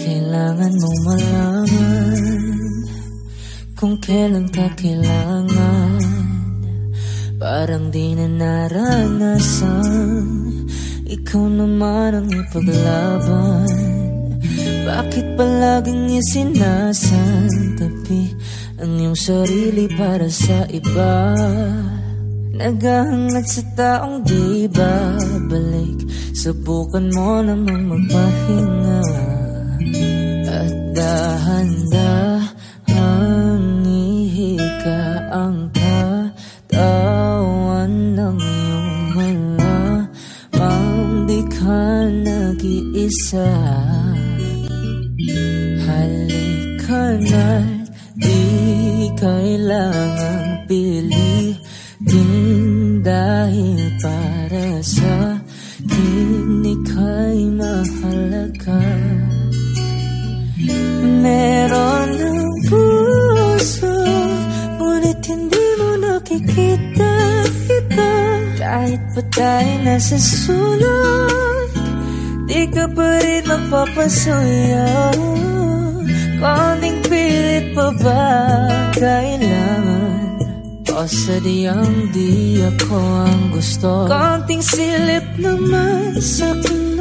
Kailangan mong malaman Kung kailan ka kailangan. Parang di na naranasan. Ikaw naman ang ipaglaban. Bakit palaging isinasantabi Ang iyong sarili para sa iba. Naghahangad sa taong di babalik. Subukan mo namang magpahinga At dahan-dahan ihika ang katawan ng iyong malamang Di ka nag-iisa. Halika na't di kailangang dahil para sa akin ika'y mahalaga. Meron ng puso Ngunit hindi mo nakikita ito Kahit pa tayo nasa sulok Di ka pa rin magpapasuyo Konting pilit pa ba kailangan o sadyang di ako ang gusto. Konting silip naman sa aking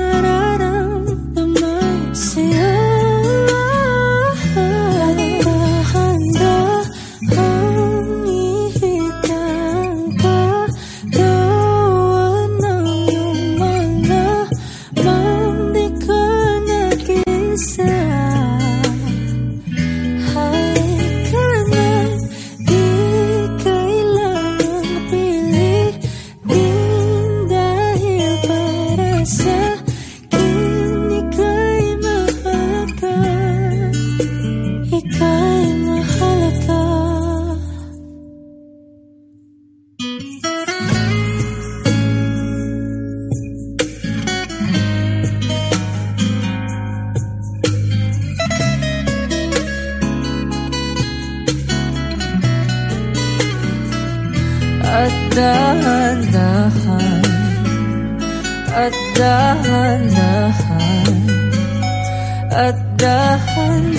At dahan-dahan. At dahan-dahan. At dahan-dahan